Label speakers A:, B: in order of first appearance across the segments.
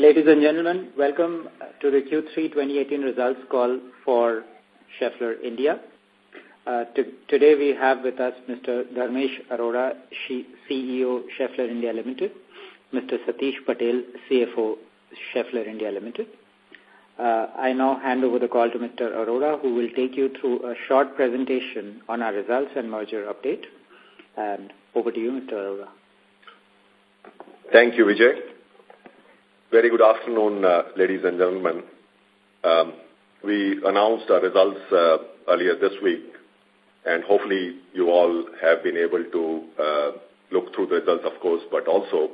A: Ladies and gentlemen, welcome to the Q3 2018 results call for Schaeffler India. Uh, today we have with us Mr. Dharmesh Arora, CEO, Schaeffler India Limited, Mr. Satish Patel, CFO, Schaeffler India Limited. Uh, I now hand over the call to Mr. Arora, who will take you through a short presentation on our results and merger update. And over to you, Mr. Arora.
B: Thank you, Vijay. Very good afternoon, uh, ladies and gentlemen. Um, we announced our results uh, earlier this week, and hopefully you all have been able to uh, look through the results, of course, but also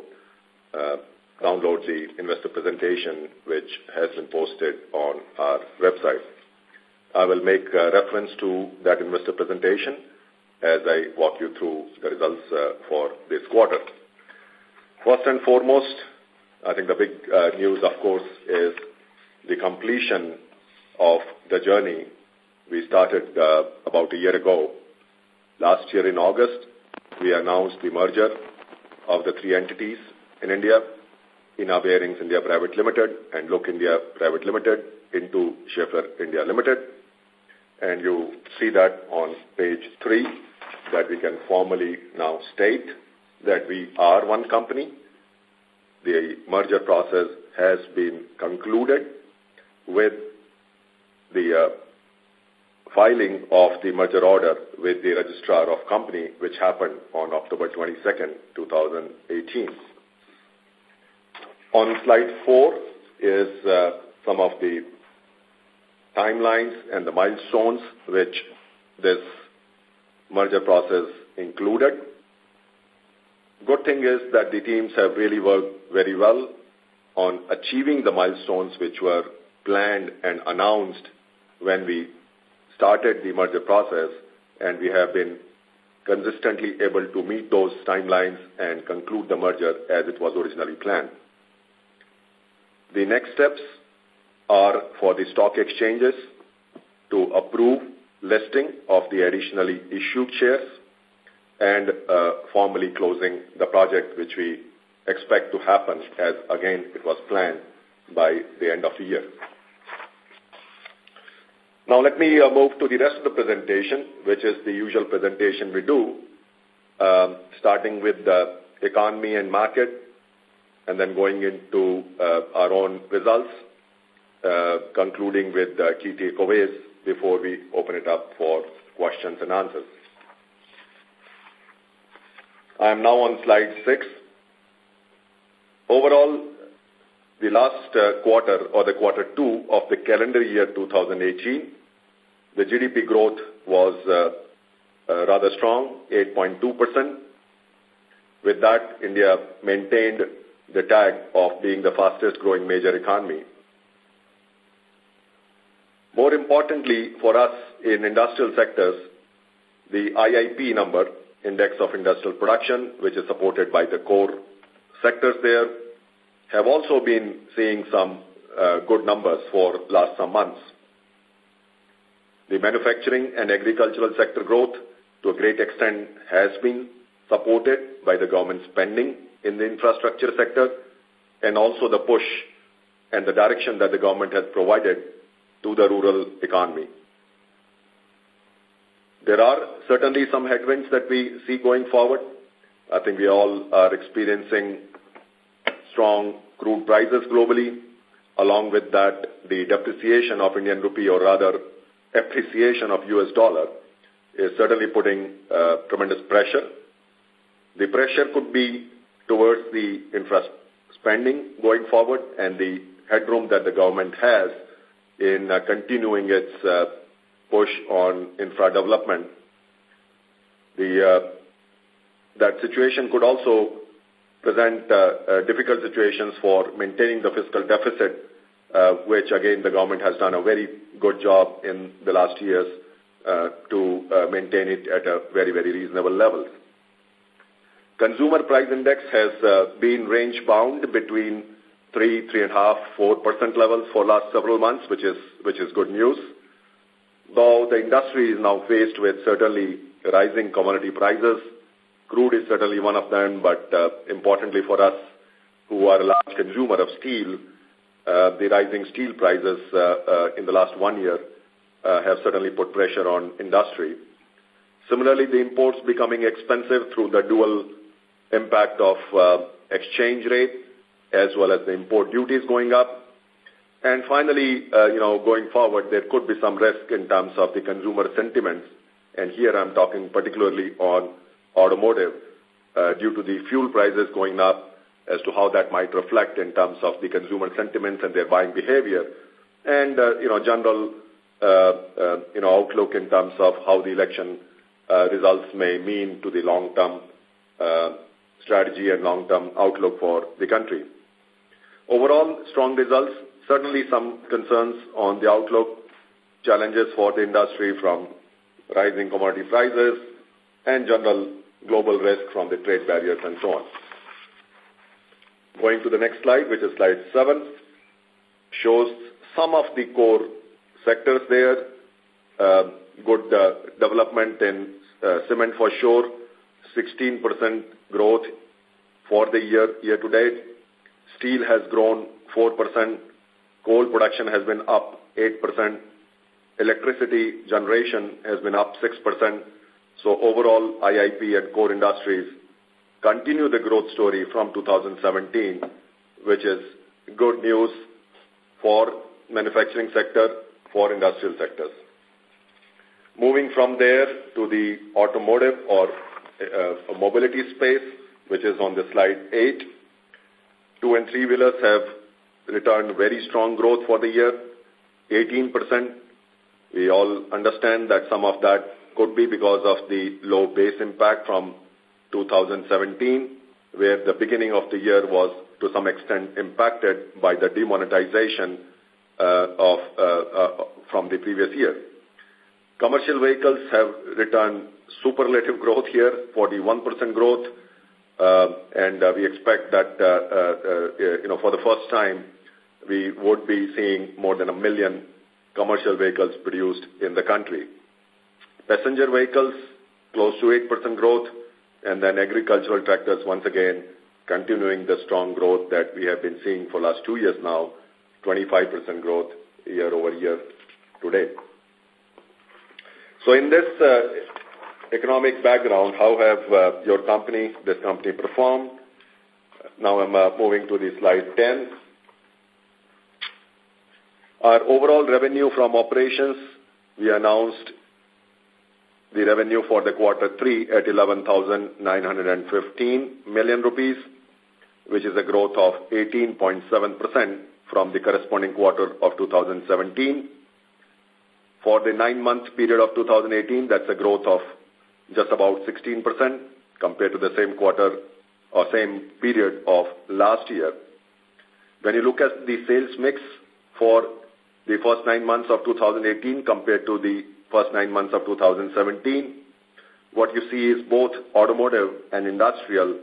B: uh, download the investor presentation, which has been posted on our website. I will make reference to that investor presentation as I walk you through the results uh, for this quarter. First and foremost, I think the big uh, news, of course, is the completion of the journey we started uh, about a year ago. Last year in August, we announced the merger of the three entities in India, INA Bearings India Private Limited and LuK India Private Limited into Schaeffler India Limited. And you see that on page three, that we can formally now state that we are one company the merger process has been concluded with the uh, filing of the merger order with the registrar of company, which happened on October 22nd, 2018. On slide four is uh, some of the timelines and the milestones which this merger process included. Good thing is that the teams have really worked very well on achieving the milestones which were planned and announced when we started the merger process, and we have been consistently able to meet those timelines and conclude the merger as it was originally planned. The next steps are for the stock exchanges to approve listing of the additionally issued shares and uh, formally closing the project, which we expect to happen as, again, it was planned by the end of the year. Now let me uh, move to the rest of the presentation, which is the usual presentation we do, um, starting with the economy and market, and then going into uh, our own results, uh, concluding with the key takeaways before we open it up for questions and answers. I am now on slide six. Overall, the last uh, quarter or the quarter two of the calendar year 2018, the GDP growth was uh, uh, rather strong, 8.2%. With that, India maintained the tag of being the fastest growing major economy. More importantly for us in industrial sectors, the IIP number Index of Industrial Production, which is supported by the core sectors there, have also been seeing some uh, good numbers for last some months. The manufacturing and agricultural sector growth to a great extent has been supported by the government spending in the infrastructure sector and also the push and the direction that the government has provided to the rural economy. There are certainly some headwinds that we see going forward. I think we all are experiencing strong crude prices globally. Along with that, the depreciation of Indian rupee or rather appreciation of US dollar is certainly putting uh, tremendous pressure. The pressure could be towards the infra spending going forward and the headroom that the government has in uh, continuing its uh, push on infra development. The, uh, that situation could also present uh, uh, difficult situations for maintaining the fiscal deficit, uh, which again the government has done a very good job in the last years uh, to maintain it at a very, very reasonable level. Consumer price index has been range bound between 3, 3.5, 4% levels for last several months, which is, which is good news though the industry is now faced with certainly rising commodity prices. Crude is certainly one of them, but uh, importantly for us, who are a large consumer of steel, uh, the rising steel prices uh, uh, in the last one year uh, have certainly put pressure on industry. Similarly, the imports becoming expensive through the dual impact of uh, exchange rate as well as the import duties going up. And finally, uh, you know, going forward, there could be some risk in terms of the consumer sentiments. And here I'm talking particularly on automotive uh, due to the fuel prices going up as to how that might reflect in terms of the consumer sentiments and their buying behavior. And, uh, you know, general, uh, uh, you know, outlook in terms of how the election uh, results may mean to the long-term uh, strategy and long-term outlook for the country. Overall, strong results, certainly some concerns on the outlook, challenges for the industry from rising commodity prices and general global risk from the trade barriers and so on. Going to the next slide, which is slide 7, shows some of the core sectors there. Uh, good uh, development in uh, cement for sure, 16% growth for the year, year to date. Steel has grown 4%. Coal production has been up 8%. Electricity generation has been up 6%. So overall, IIP and core industries continue the growth story from 2017, which is good news for manufacturing sector, for industrial sectors. Moving from there to the automotive or uh, mobility space, which is on the slide 8. Two and three-wheelers have returned very strong growth for the year, 18%. We all understand that some of that could be because of the low base impact from 2017, where the beginning of the year was to some extent impacted by the demonetization uh, of uh, uh, from the previous year. Commercial vehicles have returned superlative growth here, 41% growth, uh, and uh, we expect that, uh, you know, for the first time, we would be seeing more than a million commercial vehicles produced in the country. Passenger vehicles, close to 8% growth, and then agricultural tractors, once again, continuing the strong growth that we have been seeing for last two years now, 25% growth year over year to date. So in this uh, economic background, how have uh, your company, this company performed? Now I'm uh, moving to the slide 10. Our overall revenue from operations, we announced the revenue for the quarter three at 11,915 million rupees, which is a growth of 18.7% from the corresponding quarter of 2017. For the nine-month period of 2018, that's a growth of just about 16% compared to the same quarter or same period of last year. When you look at the sales mix for the first nine months of 2018 compared to the first nine months of 2017, what you see is both automotive and industrial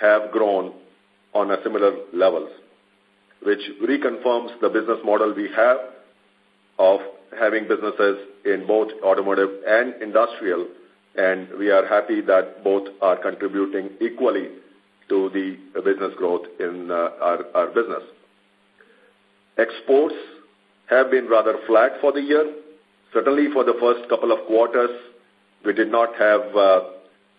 B: have grown on a similar levels, which reconfirms the business model we have of having businesses in both automotive and industrial, and we are happy that both are contributing equally to the business growth in uh, our, our business. Exports have been rather flat for the year, Certainly for the first couple of quarters, we did not have uh,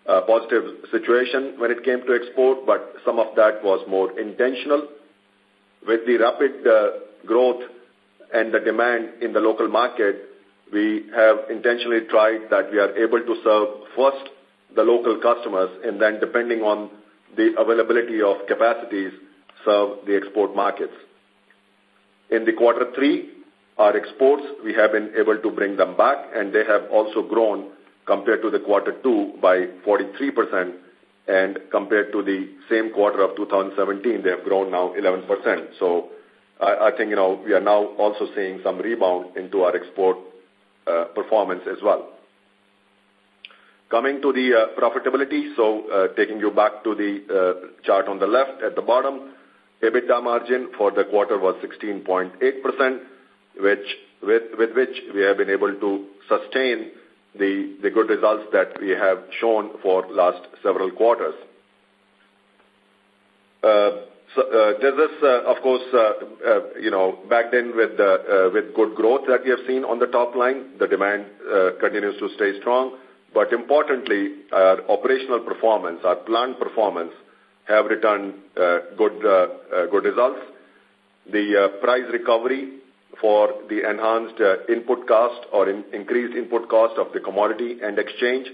B: a positive situation when it came to export, but some of that was more intentional. With the rapid uh, growth and the demand in the local market, we have intentionally tried that we are able to serve first the local customers and then depending on the availability of capacities, serve the export markets. In the quarter three, our exports, we have been able to bring them back, and they have also grown compared to the quarter two by 43%, and compared to the same quarter of 2017, they have grown now 11%. So I, I think, you know, we are now also seeing some rebound into our export uh, performance as well. Coming to the uh, profitability, so uh, taking you back to the uh, chart on the left at the bottom, EBITDA margin for the quarter was 16.8%, which, with, with which we have been able to sustain the, the good results that we have shown for last several quarters. Uh, So, uh, this is, of course, uh, uh, you know, backed in with with good growth that we have seen on the top line. The demand uh, continues to stay strong. But importantly, our operational performance, our plant performance, have returned uh, good uh, uh, good results. The uh, price recovery for the enhanced uh, input cost or in increased input cost of the commodity and exchange,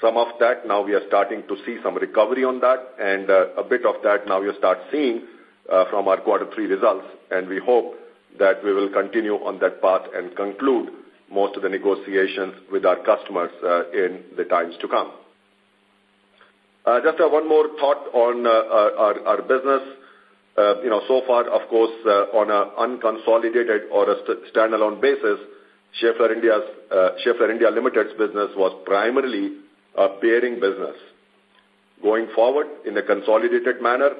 B: some of that now we are starting to see some recovery on that, and uh, a bit of that now you start seeing uh, from our quarter three results. And we hope that we will continue on that path and conclude most of the negotiations with our customers in the times to come. Just one more thought on our business. Uh, you know, so far, of course, uh, on an unconsolidated or a standalone basis, Schaeffler India's uh, Schaeffler India Limited's business was primarily a bearing business. Going forward, in a consolidated manner,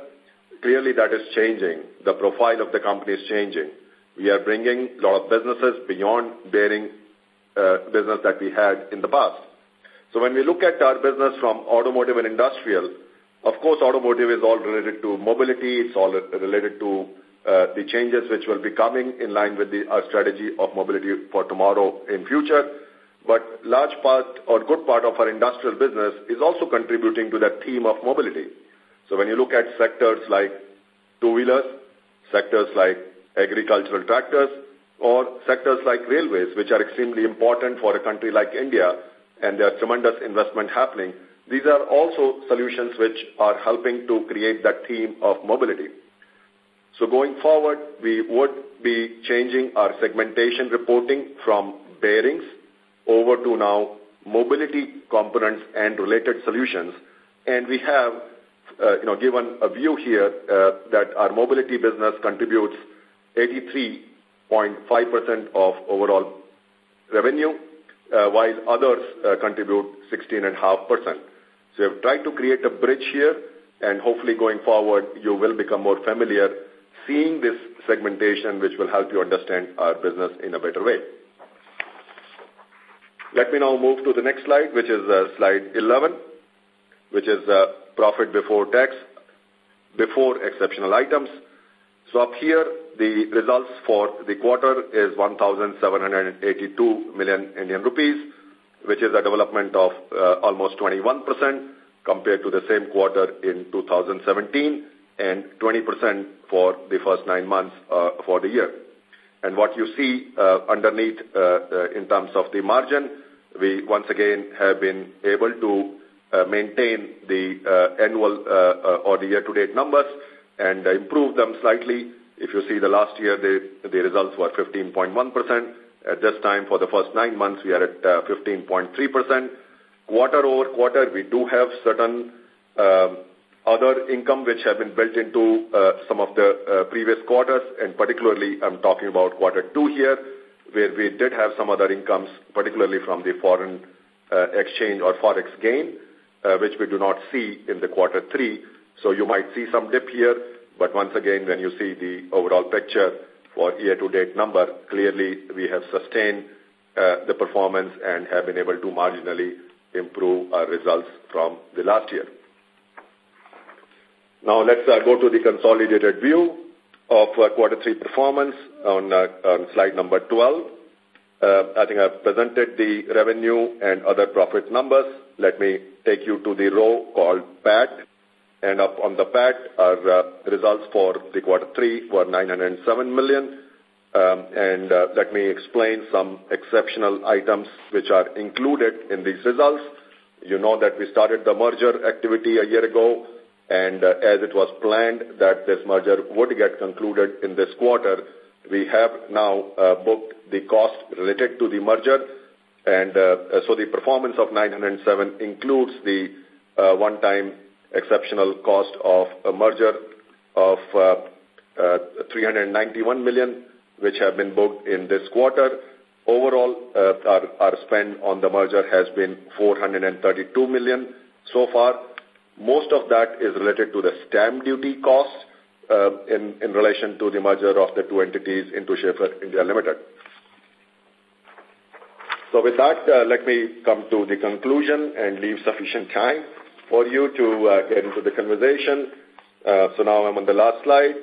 B: clearly that is changing. The profile of the company is changing. We are bringing a lot of businesses beyond bearing business that we had in the past. So when we look at our business from automotive and industrial, of course, automotive is all related to mobility. It's all related to uh, the changes which will be coming in line with the, our strategy of mobility for tomorrow in future. But large part or good part of our industrial business is also contributing to that theme of mobility. So when you look at sectors like two-wheelers, sectors like agricultural tractors, or sectors like railways, which are extremely important for a country like India, and there are tremendous investment happening, these are also solutions which are helping to create that theme of mobility. So going forward, we would be changing our segmentation reporting from bearings over to now mobility components and related solutions. And we have, uh, you know, given a view here, uh, that our mobility business contributes 83.5% of overall revenue, uh, while others contribute 16.5%. So we've tried to create a bridge here, and hopefully going forward, you will become more familiar seeing this segmentation, which will help you understand our business in a better way. Let me now move to the next slide, which is uh, slide 11, which is uh, profit before tax, before exceptional items. So up here, the results for the quarter is 1,782 million Indian rupees, which is a development of uh, almost 21% compared to the same quarter in 2017, and 20% for the first nine months uh, for the year. And what you see uh, underneath uh, in terms of the margin, we once again have been able to maintain the annual or the year-to-date numbers and improve them slightly. If you see the last year, the, the results were 15.1%. At this time, for the first nine months, we are at uh, 15.3%. Quarter-over-quarter, we do have certain um, other income which have been built into uh, some of the uh, previous quarters, and particularly, I'm talking about quarter two here, where we did have some other incomes, particularly from the foreign exchange or Forex gain, which we do not see in the quarter three. So you might see some dip here, but once again, when you see the overall picture for year-to-date number, clearly we have sustained uh, the performance and have been able to marginally improve our results from the last year. Now, let's uh, go to the consolidated view of quarter three performance on uh, on slide number 12. Uh, I think I've presented the revenue and other profit numbers. Let me take you to the row called PAT. And up on the PAT, our results for the quarter three were 907 million. Um, And uh, let me explain some exceptional items which are included in these results. You know that we started the merger activity a year ago, and uh, as it was planned that this merger would get concluded in this quarter, we have now uh, booked the cost related to the merger. And uh, so the performance of 907 includes the uh, one-time exceptional cost of a merger of uh, 391 million, which have been booked in this quarter. Overall, uh, our our spend on the merger has been 432 million so far. Most of that is related to the stamp duty cost in in relation to the merger of the two entities into Schaeffler India Limited. So with that, uh, let me come to the conclusion and leave sufficient time for you to get into the conversation. Uh, so now I'm on the last slide.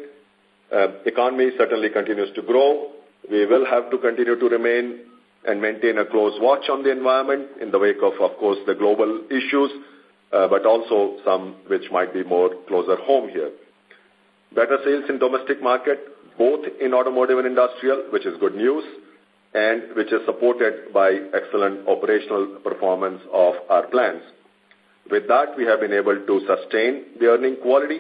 B: Uh, economy certainly continues to grow. We will have to continue to remain and maintain a close watch on the environment in the wake of, of course, the global issues, uh, but also some which might be more closer home here. Better sales in domestic market, both in automotive and industrial, which is good news, and which is supported by excellent operational performance of our plants. With that, we have been able to sustain the earning quality.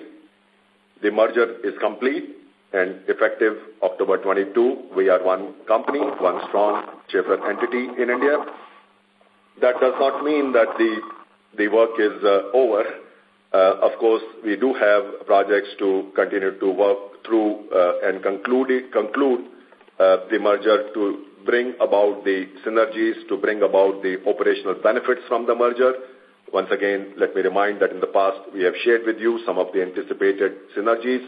B: The merger is complete, and effective October 22, we are one company, one strong Schaeffler entity in India. That does not mean that the, the work is uh, over. Uh, of course, we do have projects to continue to work through uh, and conclude, conclude uh, the merger to bring about the synergies, to bring about the operational benefits from the merger. Once again, let me remind that in the past we have shared with you some of the anticipated synergies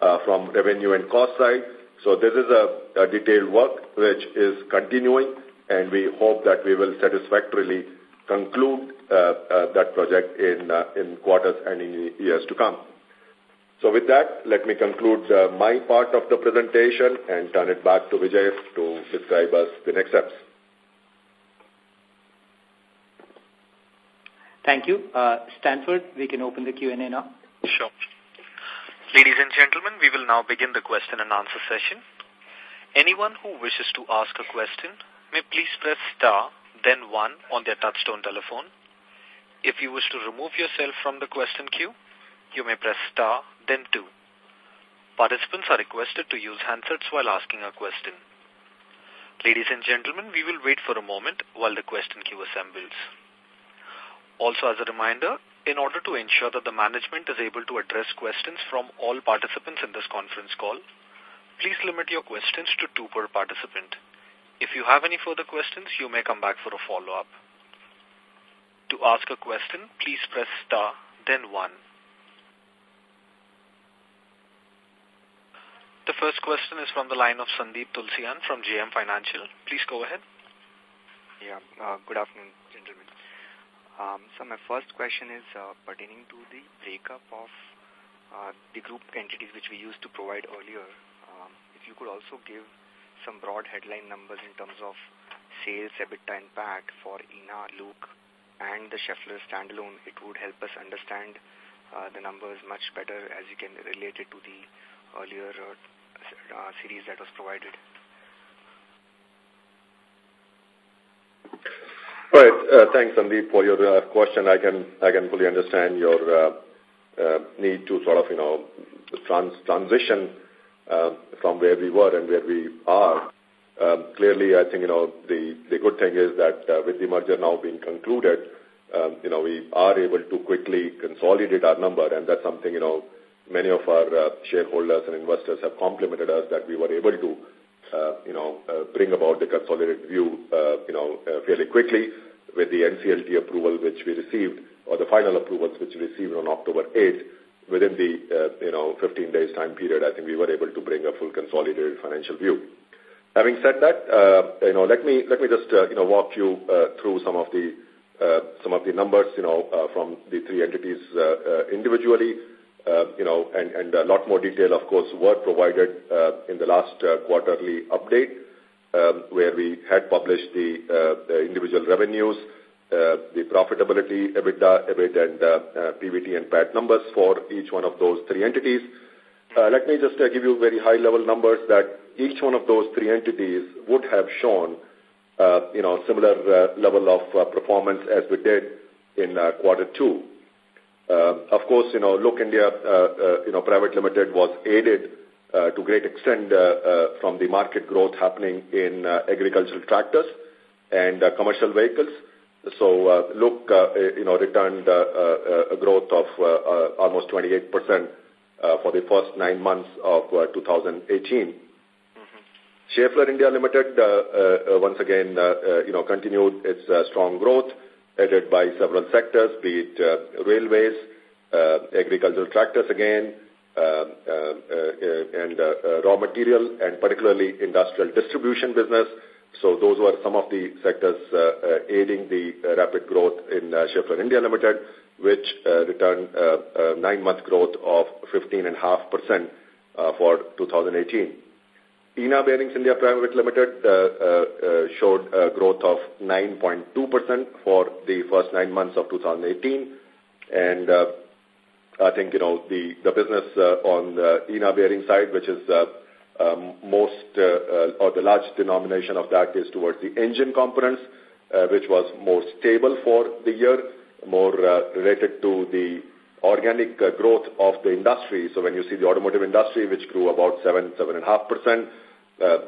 B: uh, from revenue and cost side. So this is a, a detailed work which is continuing and we hope that we will satisfactorily conclude uh, uh, that project in, uh, in quarters and in years to come. So with that, let me conclude uh, my part of the presentation and turn it back to Vijay to describe us the next steps.
A: Thank you. Uh, Stanford, we can open the Q&A now.
C: Sure. Ladies and gentlemen, we will now begin the question and answer session. Anyone who wishes to ask a question may please press star, then one on their touchtone telephone. If you wish to remove yourself from the question queue, you may press star, then two. Participants are requested to use handsets while asking a question. Ladies and gentlemen, we will wait for a moment while the question queue assembles. Also, as a reminder, in order to ensure that the management is able to address questions from all participants in this conference call, please limit your questions to two per participant. If you have any further questions, you may come back for a follow-up. To ask a question, please press star, then one. The first question is from the line of Sandeep Tulsian from JM Financial. Please go ahead.
D: Yeah, uh, good afternoon, gentlemen. Um, so my first question is uh, pertaining to the breakup of uh, the group entities which we used to provide earlier. Um, if you could also give some broad headline numbers in terms of sales, EBITDA and PAT for INA, LuK and the Schaeffler standalone, it would help us understand uh, the numbers much better as you can relate it to the earlier uh, uh, series that was provided.
B: Right. Uh, thanks, Sandeep, for your uh, question. I can I can fully understand your uh, need to sort of you know trans transition from where we were and where we are. Um, clearly, I think you know the the good thing is that uh, with the merger now being concluded, um, you know we are able to quickly consolidate our number, and that's something you know many of our uh, shareholders and investors have complimented us that we were able to you know, uh, bring about the consolidated view, uh, you know, uh, fairly quickly with the NCLT approval which we received, or the final approvals which we received on October 8th. Within the, uh, you know, 15 days time period, I think we were able to bring a full consolidated financial view. Having said that, uh, you know, let me, let me just, uh, you know, walk you uh, through some of the, uh, some of the numbers, you know, uh, from the three entities uh, uh, individually uh, you know, and, and a lot more detail, of course, were provided uh, in the last uh, quarterly update, um, where we had published the, uh, the individual revenues, uh, the profitability, EBITDA, EBIT, and uh, uh, PBT and PAT numbers for each one of those three entities. Uh, let me just uh, give you very high-level numbers that each one of those three entities would have shown, uh, you know, similar uh, level of uh, performance as we did in uh, quarter two. Uh, of course, you know, LuK India, uh, uh, you know, Private Limited was aided uh, to great extent uh, uh, from the market growth happening in uh, agricultural tractors and uh, commercial vehicles. So, uh, LuK, uh, you know, returned uh, uh, a growth of uh, uh, almost 28% uh, for the first nine months of uh, 2018. Mm -hmm. Schaeffler India Limited, uh, uh, once again, uh, uh, you know, continued its uh, strong growth aided by several sectors, be it uh, railways, uh, agricultural tractors again, uh, uh, uh and uh, raw material, and particularly industrial distribution business. So those were some of the sectors aiding the rapid growth in Schaeffler India Limited. which returned nine-month growth of 15.5% for 2018. INA Bearings India Private Limited uh, uh, showed a growth of 9.2% for the first nine months of 2018. And uh, I think, you know, the, the business uh, on the INA Bearing side, which is uh, um, most uh, uh, or the large denomination of that is towards the engine components, uh, which was more stable for the year, more uh, related to the organic uh, growth of the industry. So when you see the automotive industry, which grew about 7, 7.5%, uh,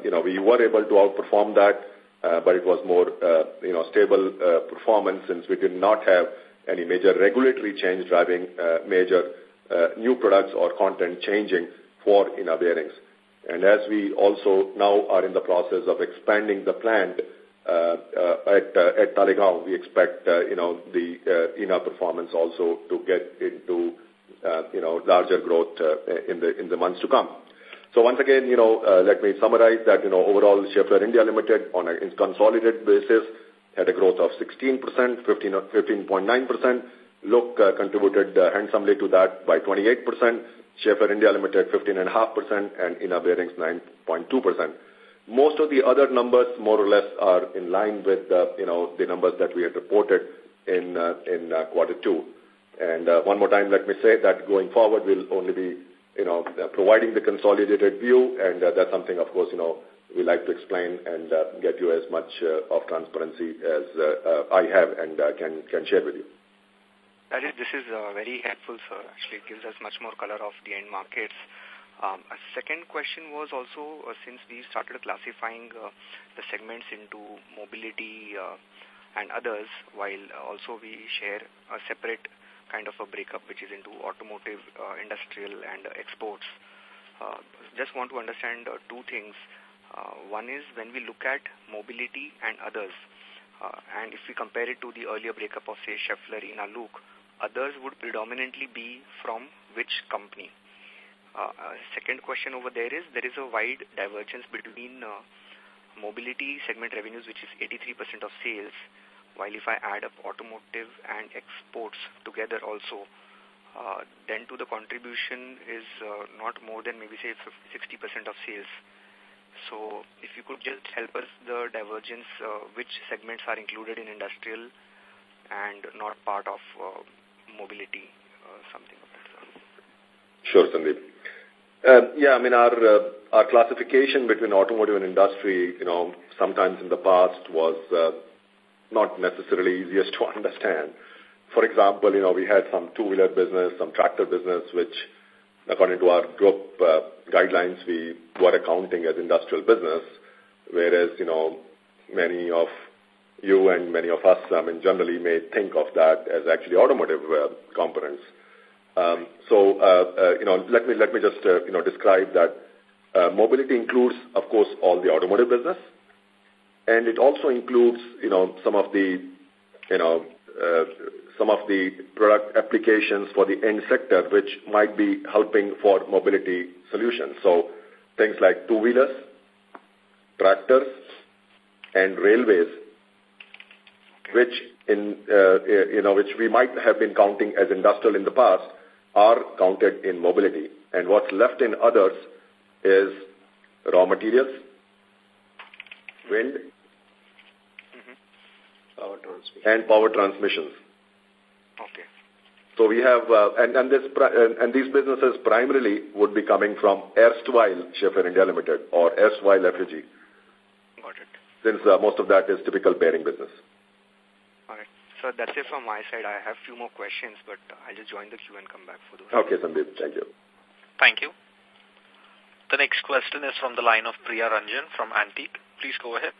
B: you know, we were able to outperform that, uh, but it was more, uh, you know, stable uh, performance since we did not have any major regulatory change driving uh, major uh, new products or content changing for bearings. And as we also now are in the process of expanding the plant uh, uh, at, uh, at Talegaon, we expect, uh, you know, the uh, INA performance also to get into, uh, you know, larger growth uh, in the in the months to come. So once again, you know, uh, let me summarize that, you know, overall Schaeffler India Limited on a consolidated basis had a growth of 16%, 15.9%. LuK uh, contributed uh, handsomely to that by 28%. Schaeffler India Limited 15.5% and INA Bearings 9.2%. Most of the other numbers more or less are in line with, uh, you know, the numbers that we had reported in, uh, in uh, quarter two. And uh, one more time, let me say that going forward, we'll only be, you know, uh, providing the consolidated view, and uh, that's something, of course, you know, we like to explain and uh, get you as much uh, of transparency as uh, uh, I have and uh, can, can share with you.
D: That is, this is uh, very helpful, sir. Actually, it gives us much more color of the end markets. Um, a second question was also, uh, since we started classifying uh, the segments into mobility uh, and others, while also we share a separate kind of a breakup, which is into automotive, uh, industrial, and uh, exports. Uh, just want to understand uh, two things. Uh, one is when we look at mobility and others, uh, and if we compare it to the earlier breakup of, say, Schaeffler, Ina, LuK, others would predominantly be from which company? Uh, uh, second question over there is, there is a wide divergence between uh, mobility segment revenues, which is 83% of sales, while if I add up automotive and exports together also, uh, then to the contribution is uh, not more than maybe say 50, 60% of sales. So if you could just help us the divergence, uh, which segments are included in industrial and not part of uh, mobility, uh, something of that sort.
B: Sure, Sandeep. Uh, yeah, I mean, our, uh, our classification between automotive and industry, you know, sometimes in the past was uh, not necessarily easiest to understand. For example, you know, we had some two-wheeler business, some tractor business, which according to our group uh, guidelines, we were accounting as industrial business, whereas, you know, many of you and many of us, I mean, generally may think of that as actually automotive uh, components. Um, so, uh, uh, you know, let me, let me just, uh, you know, describe that uh, mobility includes, of course, all the automotive business, and it also includes, you know, some of the, you know, uh, some of the product applications for the end sector, which might be helping for mobility solutions. So things like two-wheelers, tractors, and railways, which in, uh, you know, which we might have been counting as industrial in the past, are counted in mobility. And what's left in others is raw materials, wind. Power transmission. and power transmissions.
D: Okay.
B: So we have, uh, and, and, this, and these businesses primarily would be coming from erstwhile Schaeffler India Limited or erstwhile FAG.
D: Got it.
B: Since uh, most of that is typical bearing business. All right.
D: So that's it from my side. I have a few more questions, but I'll just join the queue and come back for those.
B: Okay, Sandeep. Thank you.
C: Thank you. The next question is from the line of Priya Ranjan from Antique. Please go ahead.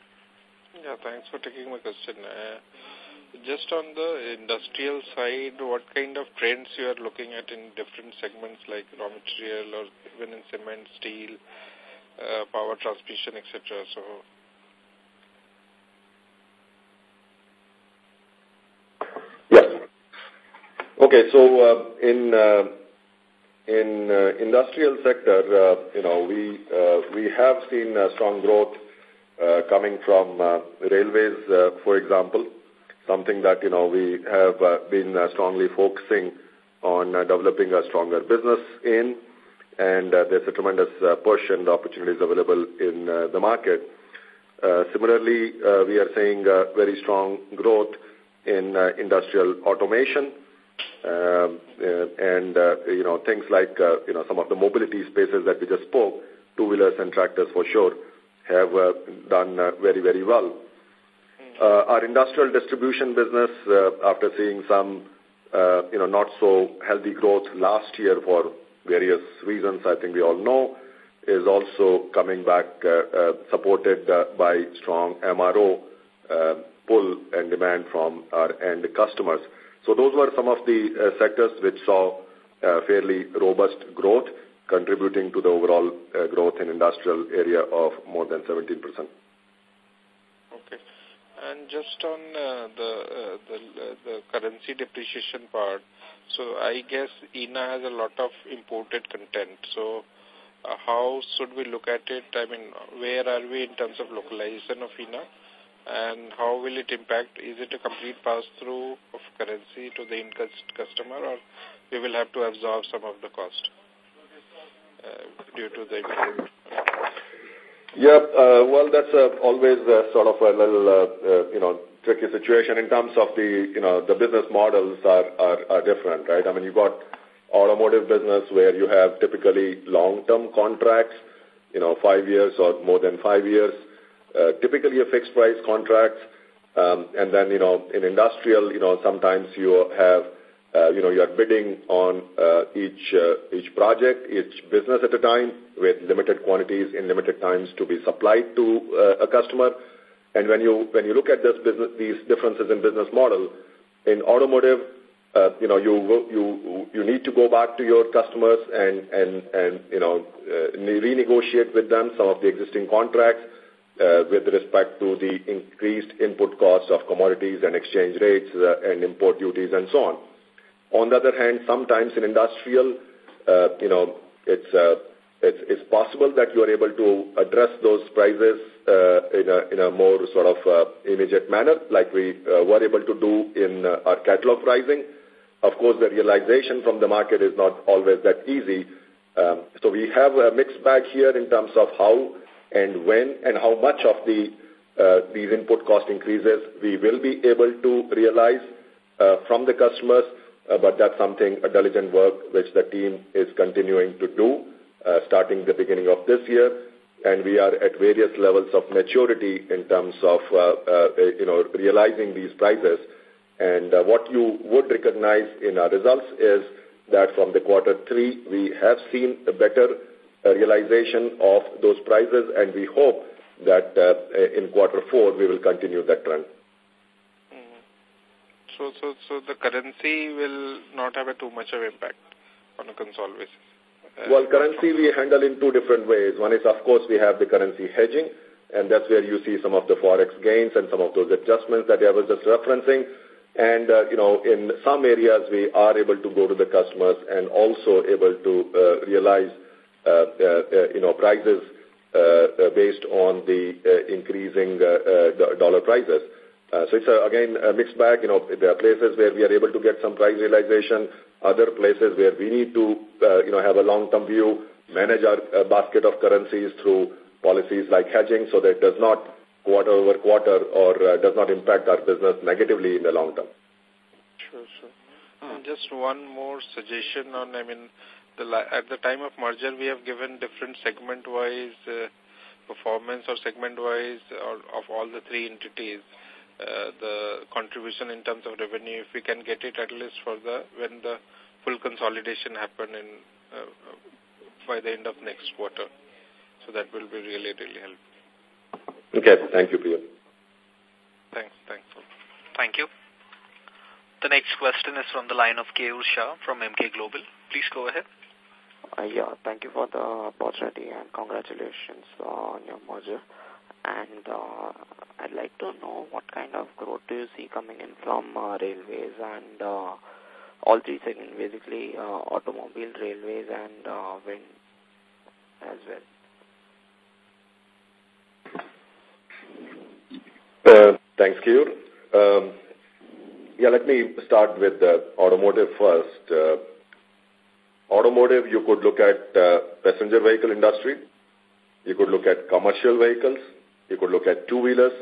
E: Yeah, thanks for taking my question. Uh, just on the industrial side, what kind of trends you are looking at in different segments like raw material or even in cement, steel, uh, power transmission, etc. So
B: Okay, so uh, in uh, in uh, industrial sector, uh, you know, we uh, we have seen strong growth uh, coming from uh, railways, uh, for example. something that, you know, we have uh, been uh, strongly focusing on uh, developing a stronger business in, and uh, there's a tremendous uh, push and opportunities available in uh, the market. Uh, similarly, uh, we are seeing uh, very strong growth in uh, industrial automation, um, uh, and, uh, you know, things like, uh, you know, some of the mobility spaces that we just spoke, two-wheelers and tractors for sure, have uh, done uh, very, very well. Uh, our industrial distribution business, uh, after seeing some, uh, you know, not so healthy growth last year for various reasons, I think we all know, is also coming back, uh, uh, supported uh, by strong MRO uh, pull and demand from our end customers. So those were some of the uh, sectors which saw uh, fairly robust growth, contributing to the overall uh, growth in industrial area of more than 17%.
E: Okay. And just on uh, the, uh, the uh, the currency depreciation part, so I guess INA has a lot of imported content. So uh, how should we look at it? I mean, where are we in terms of localization of INA? and how will it impact? Is it a complete pass-through of currency to the end customer or we will have to absorb some of the cost due to the
B: Yeah, uh, well, that's uh, always uh, sort of a little, you know, tricky situation in terms of the, you know, the business models are, are, are different, right? I mean, you've got automotive business where you have typically long-term contracts, you know, five years or more than five years, uh, typically a fixed price contract. Um, and then, you know, in industrial, you know, sometimes you have, uh, you know, you are bidding on uh, each, uh, each project, each business at a time with limited quantities in limited times to be supplied to uh, a customer. And when you, when you look at this business, these differences in business model, in automotive, uh, you know, you, you, you need to go back to your customers and, and, and you know, uh, renegotiate with them some of the existing contracts uh, with respect to the increased input costs of commodities and exchange rates uh, and import duties and so on. On the other hand, sometimes in industrial, uh, you know, it's, uh, it's, it's possible that you are able to address those prices uh, in, a, in a more sort of immediate manner, like we were able to do in our catalog pricing. Of course, the realization from the market is not always that easy. Um, so we have a mixed bag here in terms of how and when and how much of the these input cost increases we will be able to realize from the customers, but that's something, a diligent work, which the team is continuing to do, uh, starting the beginning of this year. And we are at various levels of maturity in terms of, uh, uh, you know, realizing these prices. And uh, what you would recognize in our results is that from the quarter three, we have seen a better realization of those prices, and we hope that uh, in quarter four we will continue that trend.
E: So, so, so the currency will not have a too much of impact on a consolidated basis.
B: Uh, well, currency we handle in two different ways. One is, of course, we have the currency hedging, and that's where you see some of the forex gains and some of those adjustments that I was just referencing. And, uh, you know, in some areas we are able to go to the customers and also able to uh, realize uh, uh, you know, prices uh, based on the uh, increasing uh, uh, dollar prices. So it's, again, a mixed bag. You know, there are places where we are able to get some price realization, other places where we need to, you know, have a long-term view, manage our basket of currencies through policies like hedging so that it does not quarter over quarter or uh, does not impact our business negatively in the long term.
E: Sure, sure. And just one more suggestion on, I mean, the, at the time of merger, we have given different segment-wise uh, performance or segment-wise of all the three entities, uh, the contribution in terms of revenue, if we can get it at least for the when the full consolidation happen in uh, by the end of next quarter. So that will be really, really helpful.
B: Okay. Thank you, Priya.
E: Thanks. Thanks.
C: Thank you. The next question is from the line of Keyur Shah from Emkay Global. Please go ahead.
F: Uh, yeah, thank you for the opportunity and congratulations on your merger. And uh, I'd like to know what kind of growth do you see coming in from uh, railways and uh, all three segments, basically uh, automobile, railways, and uh, wind as
B: well. Uh, thanks, Keyur. Um, yeah, let me start with automotive first. Uh, automotive, you could look at uh, passenger vehicle industry, you could look at commercial vehicles, you could look at two-wheelers,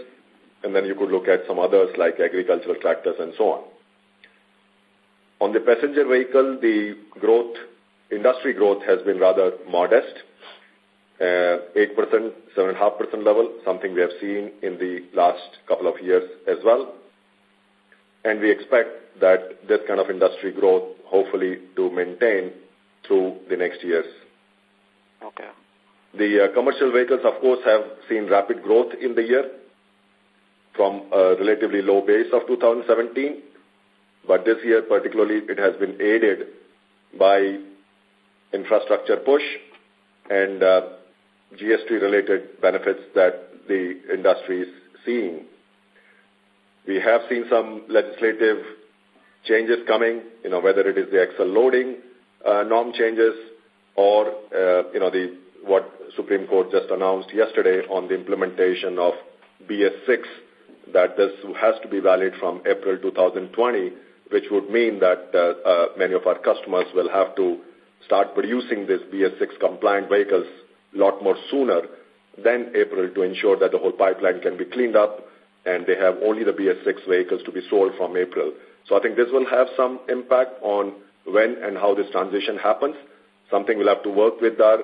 B: and then you could look at some others like agricultural tractors and so on. On the passenger vehicle, the growth, industry growth has been rather modest, uh, 8%, 7.5% level, something we have seen in the last couple of years as well. And we expect that this kind of industry growth hopefully to maintain through the next years.
F: Okay.
B: The uh, commercial vehicles, of course, have seen rapid growth in the year from a relatively low base of 2017. But this year particularly, it has been aided by infrastructure push and uh, GST-related benefits that the industry is seeing. We have seen some legislative changes coming, you know, whether it is the axle loading uh, norm changes or, uh, you know, the what Supreme Court just announced yesterday on the implementation of BS6, that this has to be valid from April 2020, which would mean that uh, uh, many of our customers will have to start producing these BS6 compliant vehicles a lot more sooner than April to ensure that the whole pipeline can be cleaned up and they have only the BS6 vehicles to be sold from April. So I think this will have some impact on when and how this transition happens. Something we'll have to work with our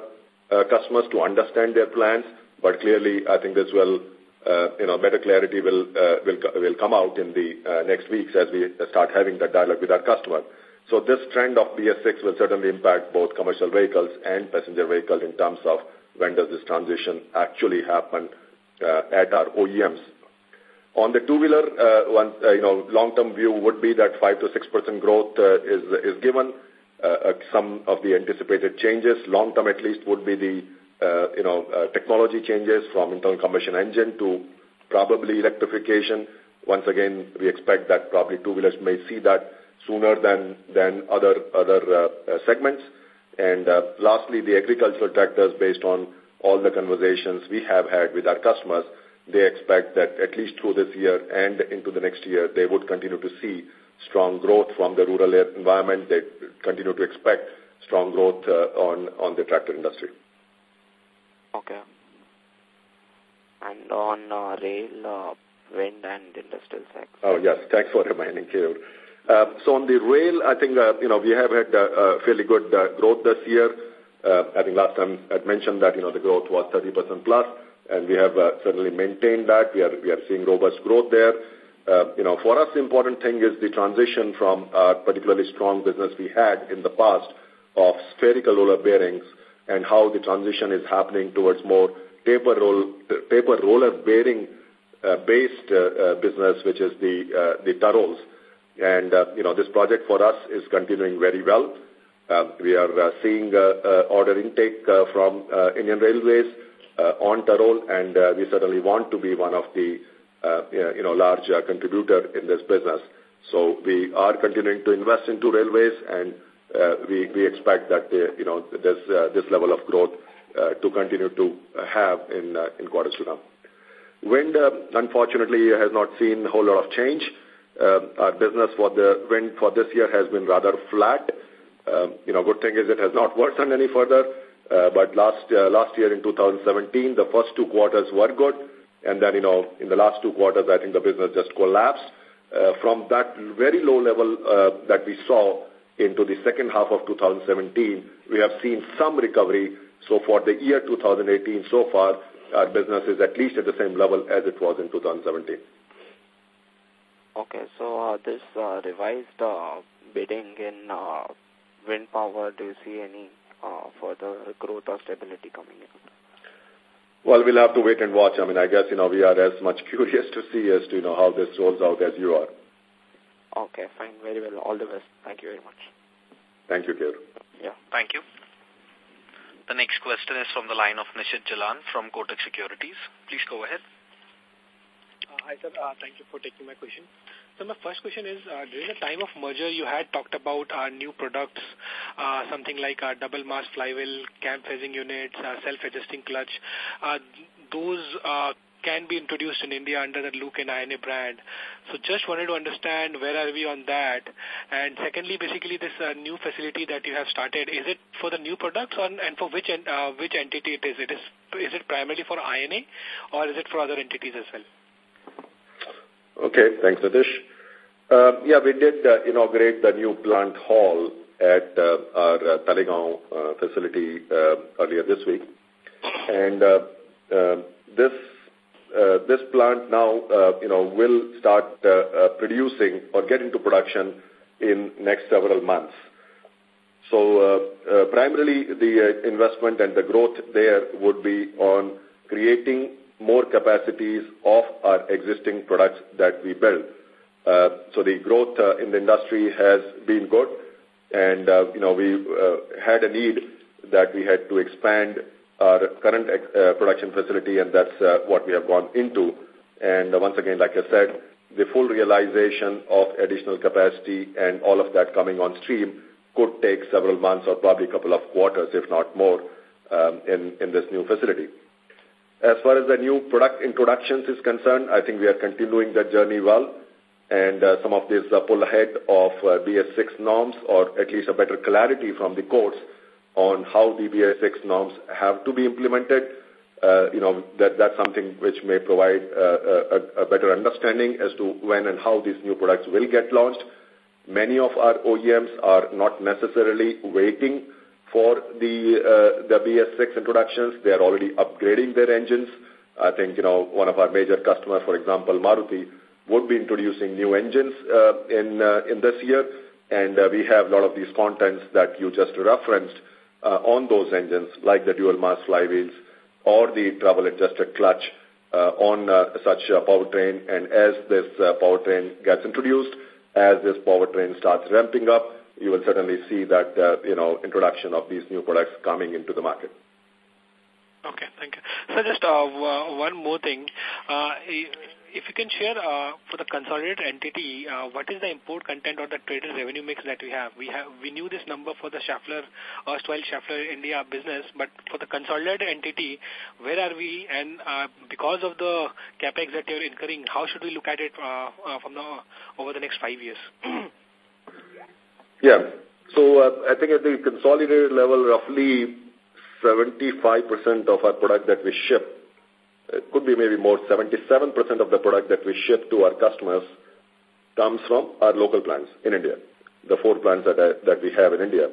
B: uh, customers to understand their plans, but clearly I think this will, uh, you know, better clarity will, uh, will, will come out in the uh, next weeks as we start having that dialogue with our customer. So this trend of BS6 will certainly impact both commercial vehicles and passenger vehicles in terms of when does this transition actually happen uh, at our OEMs. On the two-wheeler, uh, one, uh, you know, long-term view would be that 5 to 6% growth uh, is, is given. Uh, uh, some of the anticipated changes, long term at least, would be the uh, you know uh, technology changes from internal combustion engine to probably electrification. Once again, we expect that probably two-wheelers may see that sooner than than other other uh, segments. And uh, lastly, the agricultural tractors, based on all the conversations we have had with our customers, they expect that at least through this year and into the next year, they would continue to see strong growth from the rural environment. They continue to expect strong growth uh, on, on the tractor industry.
F: Okay. And on uh, rail, uh, wind and industrial sector.
B: Oh, yes. Thanks for reminding, Keyur. Uh, so on the rail, I think, uh, you know, we have had uh, fairly good uh, growth this year. Uh, I think last time I mentioned that, you know, the growth was 30% plus, and we have uh, certainly maintained that. We are, we are seeing robust growth there. Uh, you know, for us, the important thing is the transition from a particularly strong business we had in the past of spherical roller bearings and how the transition is happening towards more taper, roll, taper roller bearing uh, based uh, uh, business, which is the, uh, the TAROLs. And, uh, you know, this project for us is continuing very well. Uh, we are uh, seeing uh, uh, order intake uh, from uh, Indian Railways uh, on TAROL, and uh, we certainly want to be one of the uh, you know, large uh, contributor in this business. So we are continuing to invest into railways, and uh, we, we expect that the, you know this uh, this level of growth uh, to continue to have in uh, in quarters to come. Wind, uh, unfortunately, has not seen a whole lot of change. Uh, our business for the wind for this year has been rather flat. Um, you know, good thing is it has not worsened any further. Uh, but last uh, last year in 2017, the first two quarters were good. And then, you know, in the last two quarters, I think the business just collapsed. Uh, from that very low level uh, that we saw into the second half of 2017, we have seen some recovery. So for the year 2018 so far, our business is at least at the same level as it was in 2017.
F: Okay, so uh, this uh, revised uh, bidding in uh, wind power, do you see any uh, further growth or stability coming in?
B: Well, we'll have to wait and watch. I mean, I guess, you know, we are as much curious to see as to, you know, how this rolls out as you are.
F: Okay, fine. Very well. All the best. Thank you very much.
B: Thank you, Keyur.
F: Yeah.
C: Thank you. The next question is from the line of Nishit Jalan from Kotak Securities. Please go ahead.
G: Uh, hi, sir. Uh, thank you for taking my question. So my first question is, uh, during the time of merger, you had talked about our new products, uh, something like our double mass flywheel, cam phasing units, uh, self-adjusting clutch. Uh, those uh, can be introduced in India under the LuK and INA brand. So just wanted to understand where are we on that. And secondly, basically this uh, new facility that you have started, is it for the new products on, and for which uh, which entity it is? It is is it primarily for INA or is it for other entities as well?
B: Okay, thanks, Nitish. Uh, yeah, we did uh, inaugurate the new plant hall at uh, our uh, Talegaon uh, facility uh, earlier this week. And uh, uh, this uh, this plant now, uh, you know, will start uh, uh, producing or get into production in next several months. So uh, uh, primarily the uh, investment and the growth there would be on creating more capacities of our existing products that we build. Uh, so the growth uh, in the industry has been good, and uh, you know we uh, had a need that we had to expand our current uh, production facility, and that's uh, what we have gone into. And once again, like I said, the full realization of additional capacity and all of that coming on stream could take several months or probably a couple of quarters, if not more, um, in, in this new facility. As far as the new product introductions is concerned, I think we are continuing that journey well. And uh, some of these uh, pull ahead of uh, BS6 norms or at least a better clarity from the courts on how the BS6 norms have to be implemented. Uh, you know, that, that's something which may provide uh, a, a better understanding as to when and how these new products will get launched. Many of our OEMs are not necessarily waiting for the, uh, the BS6 introductions. They are already upgrading their engines. I think, you know, one of our major customers, for example, Maruti, would be introducing new engines uh, in, uh, in this year. And uh, we have a lot of these contents that you just referenced uh, on those engines, like the dual mass flywheels or the travel adjusted clutch uh, on uh, such a powertrain. And as this uh, powertrain gets introduced, as this powertrain starts ramping up, you will certainly see that, uh, you know, introduction of these new products coming into the market.
G: Okay, thank you. So just uh, one more thing. Uh, if you can share uh, for the consolidated entity, uh, what is the import content or the traded revenue mix that we have? We have we knew this number for the Schaeffler, erstwhile Schaeffler India business, but for the consolidated entity, where are we? And uh, because of the capex that you're incurring, how should we look at it uh, uh, from the over the next five years?
B: yeah. So uh, I think at the consolidated level, roughly 75% of our product that we ship it could be maybe more, 77% of the product that we ship to our customers comes from our local plants in India, the four plants that, I, that we have in India.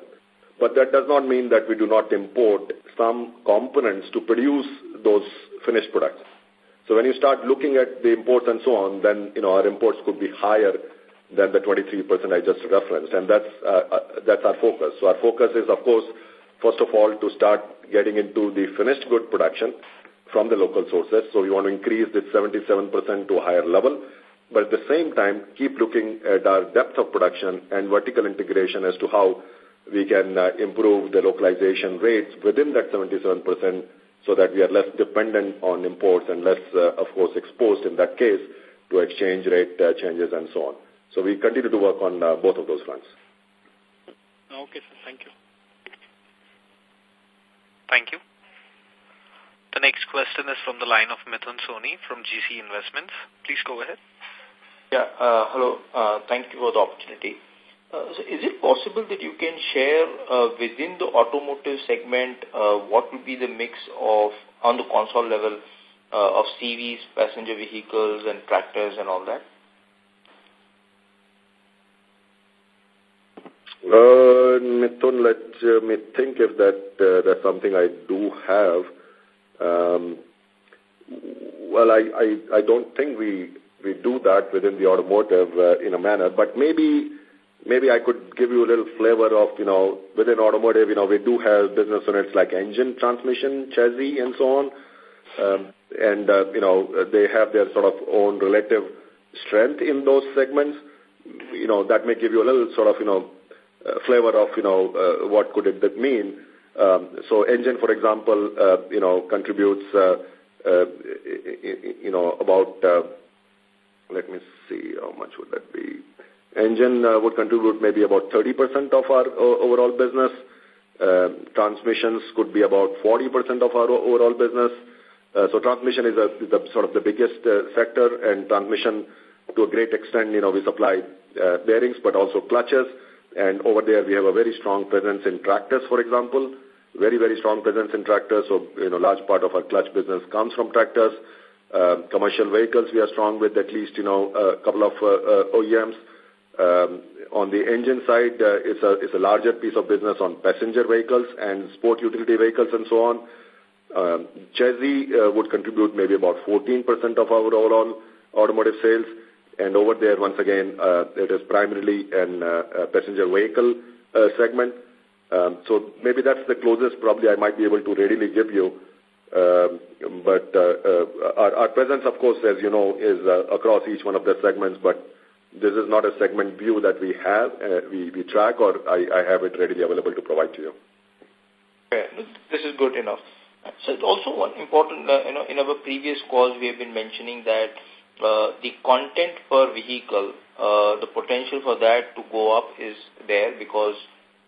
B: But that does not mean that we do not import some components to produce those finished products. So when you start looking at the imports and so on, then you know our imports could be higher than the 23% I just referenced, and that's uh, uh, that's our focus. So our focus is, of course, first of all, to start getting into the finished good production, from the local sources. So we want to increase this 77% to a higher level. But at the same time, keep looking at our depth of production and vertical integration as to how we can uh, improve the localization rates within that 77% so that we are less dependent on imports and less, uh, of course, exposed in that case to exchange rate uh, changes and so on. So we continue to work on uh, both of those fronts.
G: Okay, sir. Thank you.
C: Thank you. The next question is from the line of Mithun Soni from GeeCee Investments. Please go ahead.
H: Yeah, uh, hello. Uh, thank you for the opportunity. Uh, so is it possible that you can share uh, within the automotive segment uh, what would be the mix of, on the console level, uh, of CVs, passenger vehicles and tractors and all that?
B: Uh, Mithun, let uh, me think if that uh, that's something I do have. Um, well, I, I, I don't think we, we do that within the automotive uh, in a manner, but maybe maybe I could give you a little flavor of, you know, within automotive, you know, we do have business units like engine, transmission, chassis, and so on. Um, and, uh, you know, they have their sort of own relative strength in those segments. You know, that may give you a little sort of, you know, uh, flavor of, you know, uh, what could it mean. Um, so engine, for example, uh, you know, contributes, uh, uh, you know, about, uh, let me see, how much would that be? Engine uh, would contribute maybe about 30% of our uh, overall business. Uh, transmissions could be about 40% of our overall business. Uh, so transmission is, a, is the, sort of the biggest uh, sector, and transmission to a great extent, you know, we supply uh, bearings, but also clutches. And over there, we have a very strong presence in tractors, for example. Very, very strong presence in tractors. So, you know, large part of our clutch business comes from tractors. Uh, commercial vehicles, we are strong with at least, you know, a couple of uh, uh, OEMs. Um, on the engine side, uh, it's, a, it's a larger piece of business on passenger vehicles and sport utility vehicles and so on. Um, Chassis uh, would contribute maybe about 14% of our overall automotive sales. And over there, once again, uh, it is primarily an uh, passenger vehicle uh, segment. Um, so maybe that's the closest probably I might be able to readily give you. Um, but uh, uh, our, our presence, of course, as you know, is uh, across each one of the segments, but this is not a segment view that we have, uh, we, we track, or I, I have it readily available to provide to you.
H: Okay, this is good enough. So also one important, uh, you know, in our previous calls we have been mentioning that uh, the content per vehicle, uh, the potential for that to go up is there because,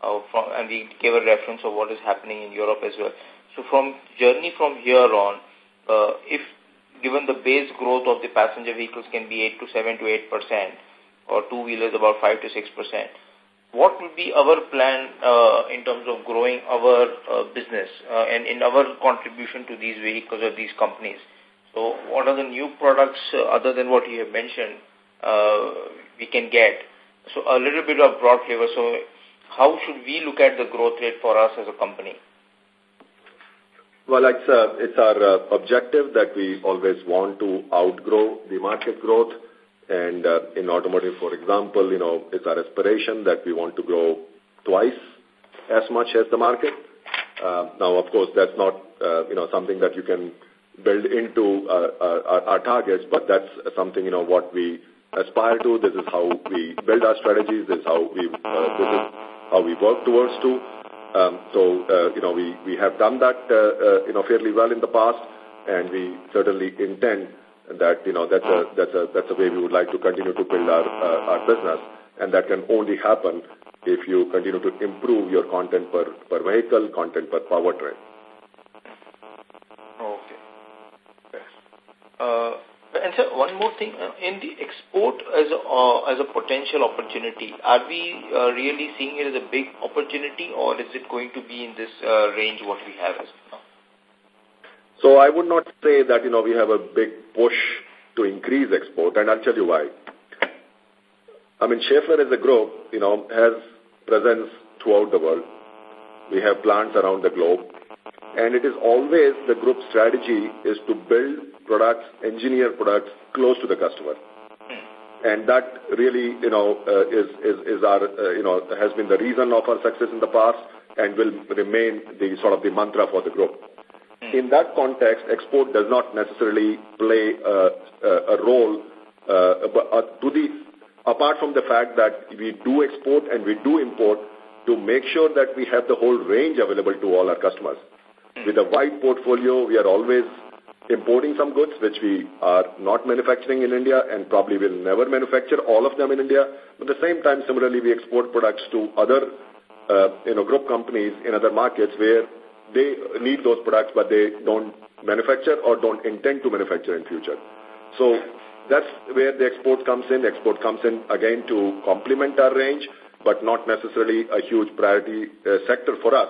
H: uh, from, and we gave a reference of what is happening in Europe as well. So from journey from here on, uh, if given the base growth of the passenger vehicles can be 8 to 7 to 8 percent, or two-wheelers about 5 to 6 percent, what will be our plan uh, in terms of growing our uh, business uh, and in our contribution to these vehicles or these companies? So what are the new products uh, other than what you have mentioned uh, we can get? So a little bit of broad flavor. So how should we look at the growth rate for us as a company?
B: Well, it's, uh, it's our uh, objective that we always want to outgrow the market growth. And uh, in automotive, for example, you know, it's our aspiration that we want to grow twice as much as the market. Uh, now, of course, that's not, uh, you know, something that you can build into uh, uh, our, our targets, but that's something, you know, what we aspire to. This is how we build our strategies. This is how we, uh, how we work towards to. Um, so, uh, you know, we, we have done that, uh, uh, you know, fairly well in the past, and we certainly intend that, you know, that's a, that's a, that's a way we would like to continue to build our, uh, our business. And that can only happen if you continue to improve your content per, per vehicle, content per powertrain.
H: Okay. Uh, and sir, one more thing, in the export as a, uh, as a potential opportunity, are we uh, really seeing it as a big opportunity or is it going to be in this uh, range what we have as?
B: So I would not say that, you know, we have a big push to increase export, and I'll tell you why. I mean, Schaeffler as a group, you know, has presence throughout the world. We have plants around the globe. And it is always the group strategy is to build products, engineer products close to the customer. And that really, you know, uh, is, is, is our, uh, you know, has been the reason of our success in the past and will remain the sort of the mantra for the group. In that context, export does not necessarily play a, a, a role uh, but, uh, to the, apart from the fact that we do export and we do import to make sure that we have the whole range available to all our customers. With a wide portfolio, we are always importing some goods which we are not manufacturing in India and probably will never manufacture all of them in India. But at the same time, similarly, we export products to other uh, you know, group companies in other markets where they need those products, but they don't manufacture or don't intend to manufacture in future. So that's where the export comes in. Export comes in, again, to complement our range, but not necessarily a huge priority uh, sector for us.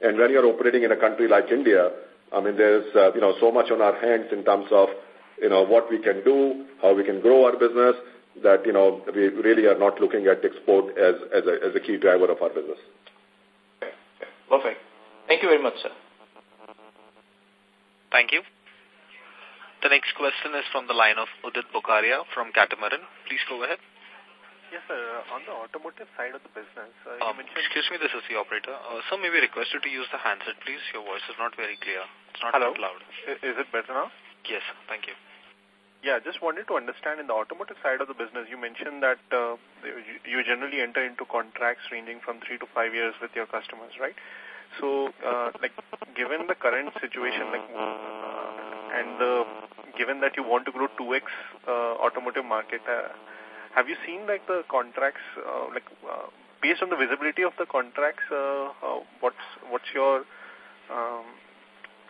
B: And when you're operating in a country like India, I mean, there's, uh, you know, so much on our hands in terms of, you know, what we can do, how we can grow our business, that, you know, we really are not looking at export as, as, a, as a key driver of our business.
H: Perfect. Thank you very much, sir.
C: Thank you. The next question is from the line of Udit Bukharia from Catamaran. Please go ahead.
I: Yes, sir. On the automotive side of the business, uh,
C: um, excuse me, this is the operator. Uh, sir, may we request you to use the handset, please? Your voice is not very clear. It's not
I: Hello?
C: that loud.
I: Is it better now?
C: Yes, thank you.
I: Yeah, just wanted to understand in the automotive side of the business, you mentioned that uh, you generally enter into contracts ranging from three to five years with your customers, right? So, uh, like, given the current situation, like, uh, and the, given that you want to grow 2x uh, automotive market, uh, have you seen like the contracts, uh, like uh, based on the visibility of the contracts, uh, uh, what's what's your um,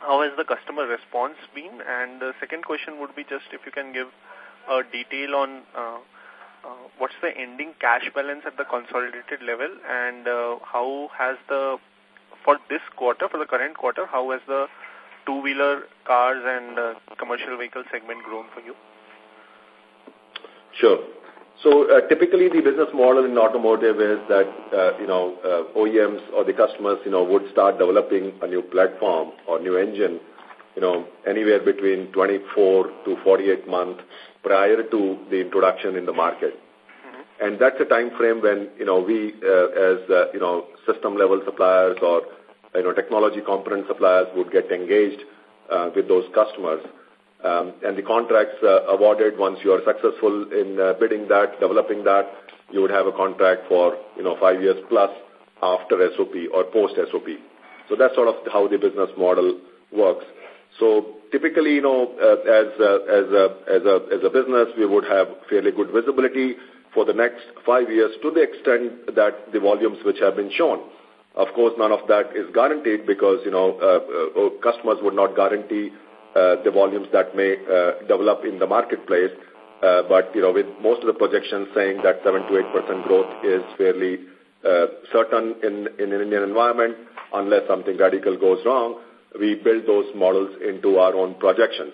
I: how has the customer response been? And the second question would be just if you can give a detail on uh, uh, what's the ending cash balance at the consolidated level and uh, how has the, for this quarter, for the current quarter, how has the two-wheeler cars and uh, commercial vehicle segment grown for you?
B: Sure. So uh, typically the business model in automotive is that, uh, you know, uh, OEMs or the customers, you know, would start developing a new platform or new engine, you know, anywhere between 24 to 48 months prior to the introduction in the market. Mm-hmm. And that's a time frame when, you know, we uh, as, uh, you know, system level suppliers or, you know, technology component suppliers would get engaged uh, with those customers um, and the contracts uh, awarded once you are successful in uh, bidding that, developing that, you would have a contract for, you know, five years plus after SOP or post-SOP. So that's sort of how the business model works. So typically, you know, uh, as, uh, as, a, as, a, as a business, we would have fairly good visibility for the next five years to the extent that the volumes which have been shown. Of course, none of that is guaranteed because, you know, uh, uh, customers would not guarantee uh, the volumes that may uh, develop in the marketplace. Uh, but, you know, with most of the projections saying that 7 to 8% growth is fairly certain in, in an Indian environment, unless something radical goes wrong, we build those models into our own projections.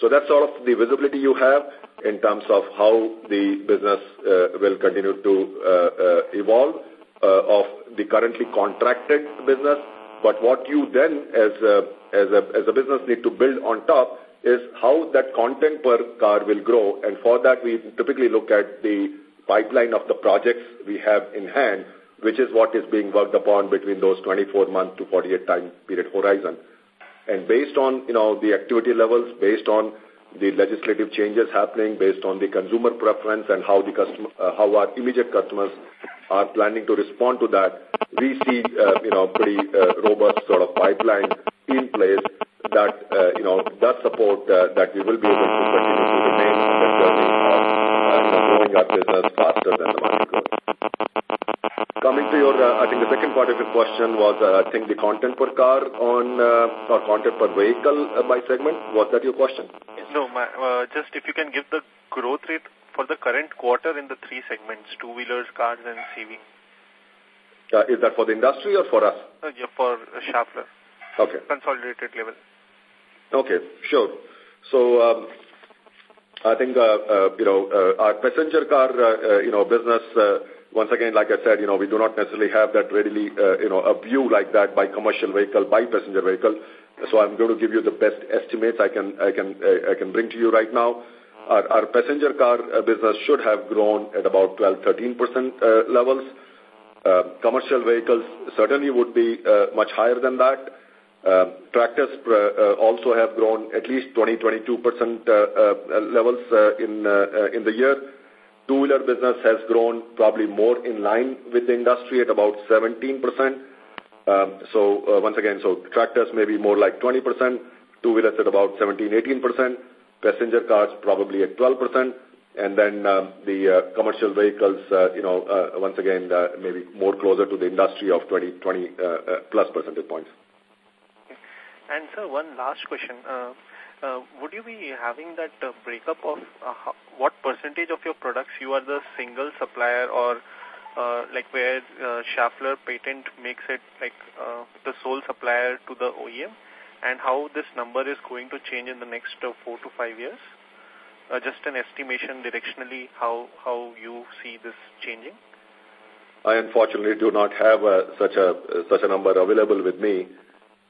B: So that's sort of the visibility you have in terms of how the business uh, will continue to uh, uh, evolve uh, of the currently contracted business but what you then, as a, as a, as a business, need to build on top is how that content per car will grow. And for that, we typically look at the pipeline of the projects we have in hand, which is what is being worked upon between those 24-month to 48 time period horizon. And based on, you know, the activity levels, based on the legislative changes happening, based on the consumer preference and how the customer, uh, how our immediate customers are planning to respond to that, we see, uh, you know, pretty uh, robust sort of pipeline in place that, uh, you know, does support uh, that we will be able to continue to remain on the journey of uh, growing our business faster than the market growth. Coming to your, uh, I think the second part of your question was, uh, I think the content per car on, uh, or content per vehicle uh, by segment. Was that your question?
I: No, my, uh, just if you can give the growth rate for the current quarter in the three segments, two-wheelers, cars, and CV.
B: Uh, is that for the industry or for us?
I: Uh, yeah, for Schaeffler.
B: Okay.
I: Consolidated level.
B: Okay, sure. So, um, I think, uh, uh, you know, uh, our passenger car, uh, uh, you know, business, uh, once again, like I said, you know, we do not necessarily have that readily, uh, you know, a view like that by commercial vehicle, by passenger vehicle. So I'm going to give you the best estimates I can, I can, uh, I can bring to you right now. Our, our passenger car uh, business should have grown at about 12-13% uh, levels. Uh, commercial vehicles certainly would be uh, much higher than that. Uh, tractors uh, uh, also have grown at least 20-22% uh, uh, levels uh, in, uh, in the year. Two-wheeler business has grown probably more in line with the industry at about 17%. Um, so uh, once again, so tractors may be more like 20%, two-wheelers at about 17-18% passenger cars probably at 12%, and then uh, the uh, commercial vehicles, uh, you know, uh, once again, uh, maybe more closer to the industry of 20, 20 uh, uh, plus percentage points.
I: And sir, one last question. Uh, uh, would you be having that uh, breakup of uh, how, what percentage of your products you are the single supplier or uh, like where uh, Schaeffler patent makes it like uh, the sole supplier to the OEM? and how this number is going to change in the next uh, four to five years? Uh, just an estimation directionally how, how you see this changing?
B: I unfortunately do not have uh, such a such a number available with me.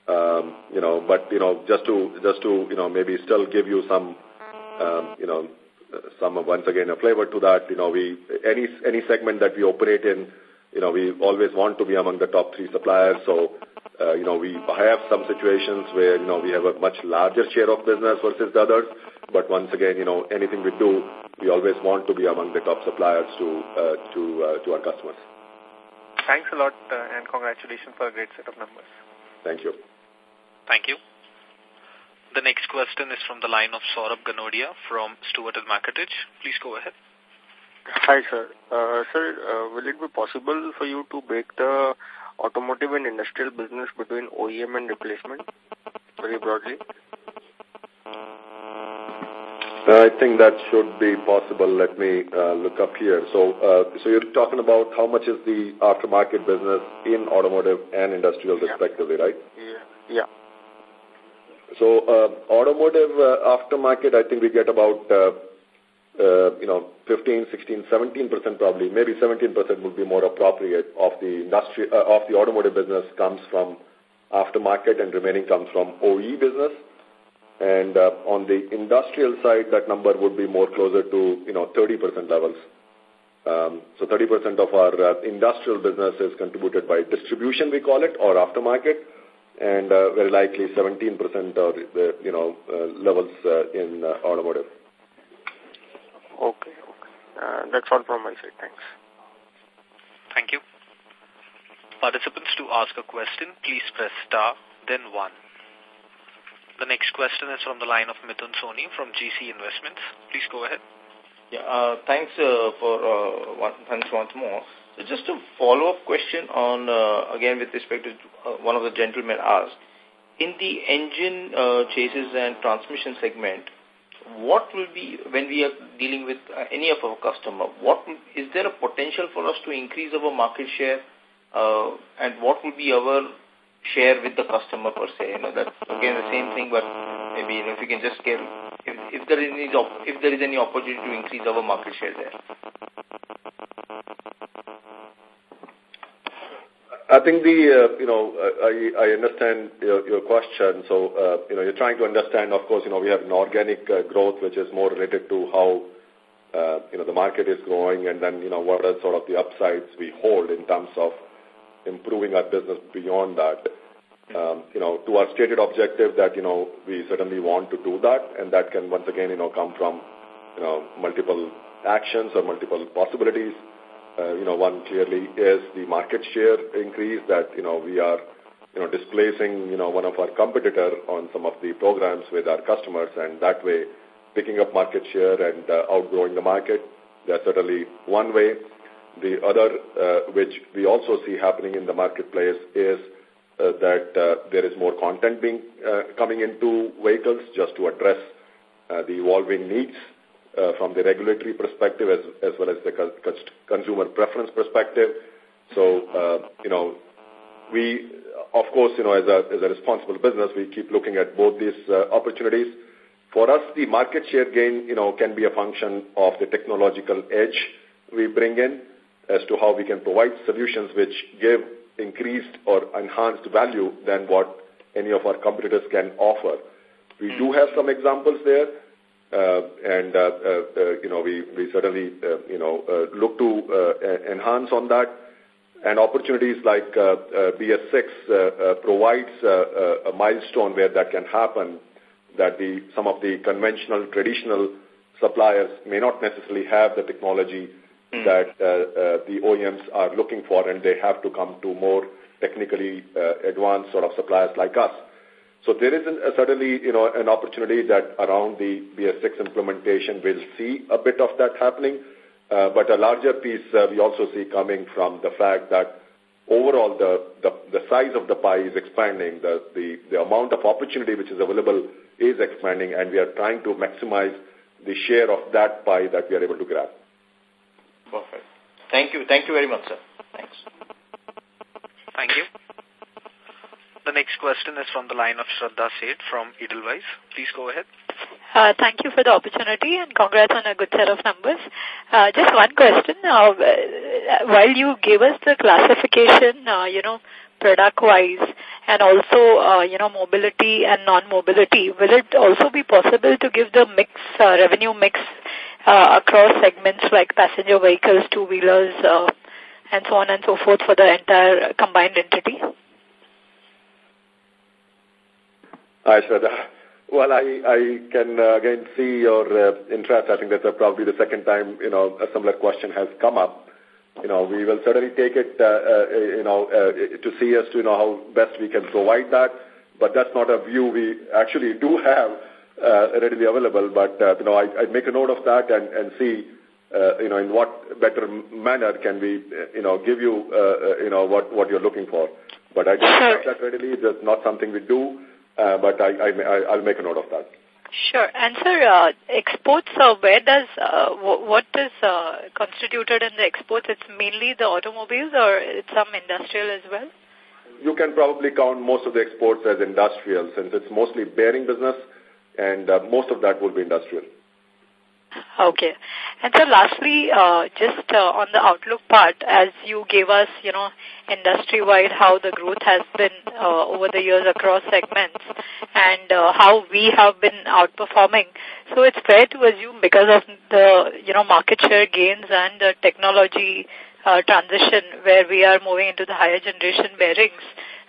B: Um, you know, but you know, just to just to you know maybe still give you some um, you know some once again a flavor to that. You know, we any any segment that we operate in, you know, we always want to be among the top three suppliers. So uh, you know, we have some situations where, you know, we have a much larger share of business versus the others. But once again, you know, anything we do, we always want to be among the top suppliers to, uh, to, uh, to our customers.
I: Thanks a lot uh, and congratulations for a great set of numbers.
B: Thank you.
C: Thank you. The next question is from the line of Saurabh Ganodia from Stewart and Mackertich. Please go ahead.
J: Hi, sir. Uh, sir, uh, will it be possible for you to break the automotive and industrial business between OEM and replacement? very broadly?
B: I think that should be possible. Let me uh, look up here. So, uh, so you're talking about how much is the aftermarket business in automotive and industrial
J: yeah.
B: respectively, right?
J: Yeah. Yeah.
B: So, uh, automotive uh, aftermarket, I think we get about, uh, uh, you know, 15, 16, 17 percent probably, maybe 17 percent would be more appropriate of the industry uh, of the automotive business comes from aftermarket and remaining comes from OE business. And uh, on the industrial side, that number would be more closer to, you know, 30% levels. Um, so 30% of our industrial business is contributed by distribution, we call it, or aftermarket, and uh, very likely 17% or, the, you know, uh, levels uh, in uh, automotive.
J: Okay. okay. Uh, that's all from my side. Thanks.
C: Thank you. Participants to ask a question, please press star, then one. The next question is from the line of Mithun Soni from GeeCee Investments. Please go ahead.
H: Yeah, uh, thanks uh, for uh, one, thanks once more. So just a follow-up question on, uh, again, with respect to uh, one of the gentlemen asked. In the engine uh, chassis and transmission segment, what will be, when we are dealing with uh, any of our customer, what is there a potential for us to increase our market share uh, and what will be our share with the customer per se. You know, that's again the same thing, but maybe you know, if you can just if, if there is any if there is any opportunity to increase our market share there.
B: I think the, uh, you know, I, I understand your, your question. So, uh, you know, you're trying to understand, of course, you know, we have an organic uh, growth, which is more related to how, uh, you know, the market is growing and then, you know, what are sort of the upsides we hold in terms of improving our business beyond that. Um, you know, to our stated objective that, you know, we certainly want to do that, and that can once again, you know, come from, you know, multiple actions or multiple possibilities. Uh, you know, one clearly is the market share increase that, you know, we are, you know, displacing, you know, one of our competitor on some of the programs with our customers, and that way picking up market share and uh, outgrowing the market. That's certainly one way. The other, uh, which we also see happening in the marketplace, is uh, that uh, there is more content being uh, coming into vehicles just to address uh, the evolving needs uh, from the regulatory perspective as, as well as the consumer preference perspective. So, uh, you know, we, of course, you know, as a, as a responsible business, we keep looking at both these uh, opportunities. For us, the market share gain, you know, can be a function of the technological edge we bring in as to how we can provide solutions which give increased or enhanced value than what any of our competitors can offer. We do have some examples there, uh, and uh, uh, uh you know we we certainly uh, you know uh, look to uh, enhance on that. And opportunities like uh, uh, BS6 uh, uh, provides uh, a milestone where that can happen. That the some of the conventional traditional suppliers may not necessarily have the technology Mm. that uh, uh, the OEMs are looking for, and they have to come to more technically uh, advanced sort of suppliers like us. So there is uh, certainly, you know, an opportunity that around the BS6 implementation we'll see a bit of that happening. Uh, but a larger piece uh, we also see coming from the fact that overall the, the, the size of the pie is expanding. The, the, the amount of opportunity which is available is expanding, and we are trying to maximize the share of that pie that we are able to grab.
H: Perfect. Thank you. Thank you very much, sir. Thanks.
C: Thank you. The next question is from the line of Shraddha Seth from Edelweiss. Please go ahead.
K: Uh, thank you for the opportunity and congrats on a good set of numbers. Uh, just one question. Uh, while you gave us the classification, uh, you know, product-wise and also, uh, you know, mobility and non-mobility, will it also be possible to give the mix, uh, revenue mix uh, across segments like passenger vehicles, two-wheelers, uh, and so on and so forth for the entire combined entity?
B: Hi. Well, I, I can uh, again see your uh, interest. I think that's uh, probably the second time, you know, a similar question has come up. You know, we will certainly take it, uh, uh, you know, uh, to see as to, you know, how best we can provide that. But that's not a view we actually do have readily available. But, uh, you know, I, I'd make a note of that and, and see, uh, you know, in what better manner can we, uh, you know, give you, uh, uh, you know, what, what you're looking for. But I don't have that readily. That's not something we do. uh, but I, I, I'll make a note of that.
K: Sure. And sir, uh, exports, uh, where does, uh, what is uh, constituted in the exports? It's mainly the automobiles or it's some industrial as well?
B: You can probably count most of the exports as industrial since it's mostly bearing business and uh, most of that will be industrial.
K: Okay. And so lastly, uh, just uh, on the outlook part, as you gave us, you know, industry-wide how the growth has been uh, over the years across segments and uh, how we have been outperforming. So it's fair to assume because of the, you know, market share gains and the technology uh, transition where we are moving into the higher generation bearings,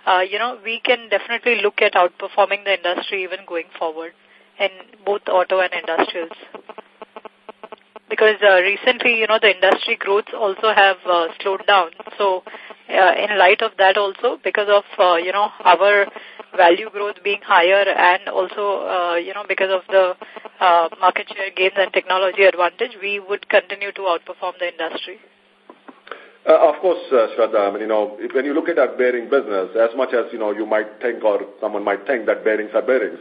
K: uh, you know, we can definitely look at outperforming the industry even going forward in both auto and industrials because uh, recently, you know, the industry growths also have uh, slowed down. So, uh, in light of that also, because of, uh, you know, our value growth being higher and also, uh, you know, because of the uh, market share gains and technology advantage, we would continue to outperform the industry.
B: Uh, of course, uh, Shraddha, I mean, you know, if, when you look at our bearing business, as much as, you know, you might think or someone might think that bearings are bearings,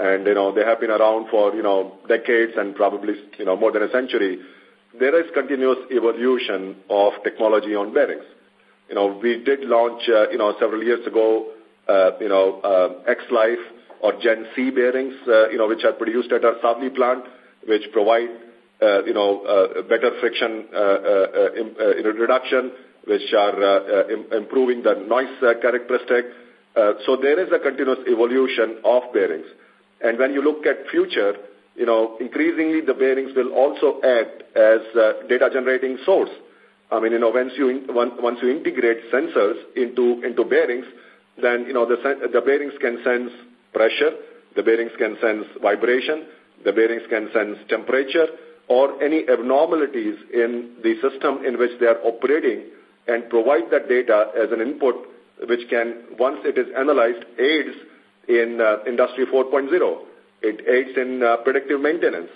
B: and, you know, they have been around for, you know, decades and probably, you know, more than a century. There is continuous evolution of technology on bearings. You know, we did launch, uh, you know, several years ago, uh, you know, uh, X-Life or Gen C bearings, uh, you know, which are produced at our Savli plant, which provide, uh, you know, uh, better friction uh, uh, uh, reduction, which are uh, uh, improving the noise uh, characteristic. Uh, so there is a continuous evolution of bearings. And when you look at future, you know, increasingly the bearings will also act as a data generating source. I mean, you know, once you, once you integrate sensors into, into bearings, then, you know, the, the bearings can sense pressure, the bearings can sense vibration, the bearings can sense temperature, or any abnormalities in the system in which they are operating and provide that data as an input which can, once it is analyzed, aids in uh, Industry 4.0. It aids in uh, predictive maintenance.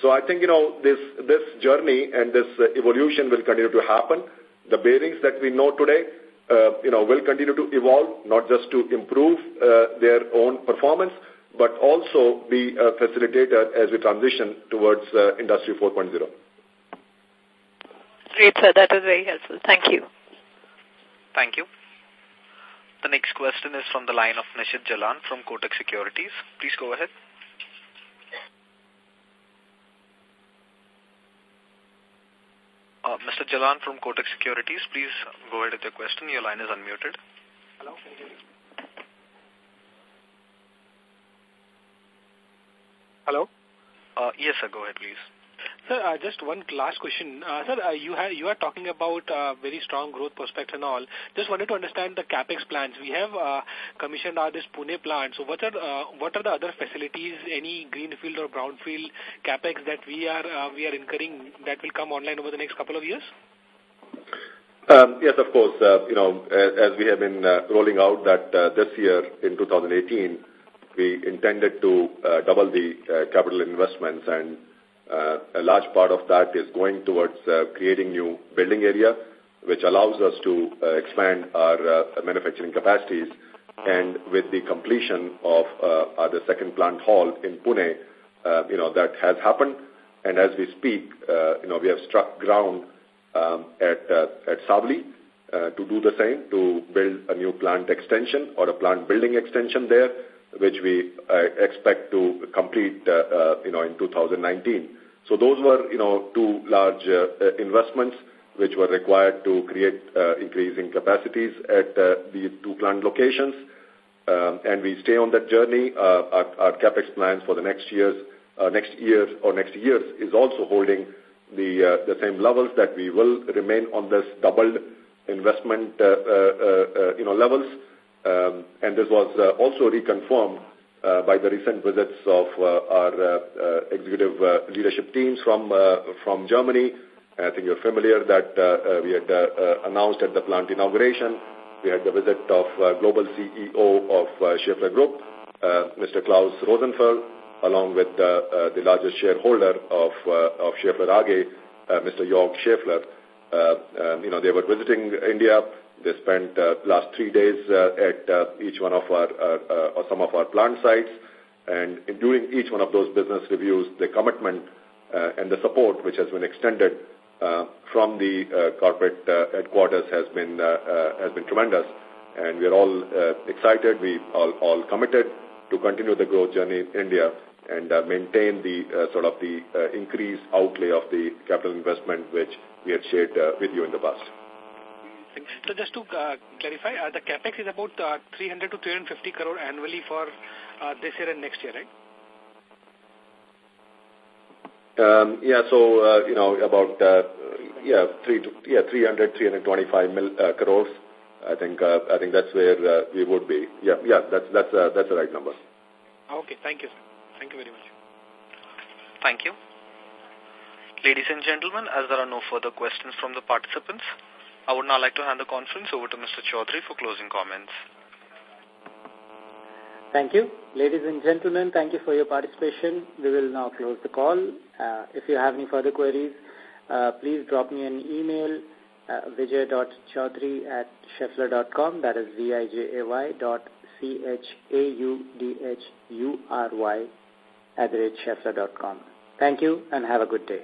B: So I think, you know, this, this journey and this uh, evolution will continue to happen. The bearings that we know today, uh, you know, will continue to evolve, not just to improve uh, their own performance, but also be a facilitator as we transition towards uh, Industry 4.0.
K: Great, sir. That was very helpful. Thank you.
C: Thank you. The next question is from the line of Nishit Jalan from Kotak Securities. Please go ahead. Uh, Mr. Jalan from Kotak Securities, please go ahead with your question. Your line is unmuted. Hello,
G: Hello?
C: Uh, yes, sir. Go ahead, please.
G: Sir, uh, just one last question. Uh, sir, uh, you, you are talking about uh, very strong growth prospects and all. Just wanted to understand the capex plans. We have uh, commissioned our this Pune plant. So what are uh, what are the other facilities, any greenfield or brownfield capex that we are uh, we are incurring that will come online over the next couple of years?
B: Um, yes, of course. Uh, you know, as, as we have been uh, rolling out that uh, this year in 2018, we intended to uh, double the uh, capital investments and a large part of that is going towards uh, creating new building area, which allows us to uh, expand our uh, manufacturing capacities. And with the completion of uh, the second plant hall in Pune, uh, you know, that has happened. And as we speak, uh, you know, we have struck ground um, at, uh, at Savli uh, to do the same, to build a new plant extension or a plant building extension there, which we uh, expect to complete, uh, uh, you know, in 2019. So those were, you know, two large uh, uh, investments which were required to create increasing capacities at the two plant locations. Um, and we stay on that journey. Our, our capex plans for the next years, next year or next years is also holding the the same levels that we will remain on this doubled investment, you know, levels. Um, and this was uh, also reconfirmed uh, by the recent visits of uh, our uh, uh, executive uh, leadership teams from from Germany. I think you're familiar that we had announced at the plant inauguration. We had the visit of global CEO of Schaeffler Group, Mr. Klaus Rosenfeld, along with the largest shareholder of of Schaeffler AG, Mr. Jörg Schaeffler. Um, you know, they were visiting India They spent uh, last three days uh, at uh, each one of our, uh, uh, or some of our plant sites. And during each one of those business reviews, the commitment uh, and the support which has been extended from the corporate headquarters has been, has been tremendous. And we are all excited, we all, all committed to continue the growth journey in India and maintain the sort of the increased outlay of the capital investment which we had shared with you in the past.
G: So just to uh, clarify, uh, the capex is about uh, 300 to 350 crore annually for uh, this year and next year, right?
B: Um, yeah, so, uh, you know, about, uh, yeah, three to, yeah, 300, 325 mil, uh, crores. I think, uh, I think that's where uh, we would be. Yeah, yeah, that's, that's, uh, that's the right number.
G: Okay, thank you, sir. Thank you very much.
C: Thank you. Ladies and gentlemen, as there are no further questions from the participants, I would now like to hand the conference over to Mr. Chaudhury for closing comments.
A: Thank you. Ladies and gentlemen, thank you for your participation. We will now close the call. Uh, if you have any further queries, uh, please drop me an email, uh, vijay.chaudhury at schaeffler.com. That is V-I-J-A-Y dot C-H-A-U-D-H-U-R-Y at the. Thank you and have a good day.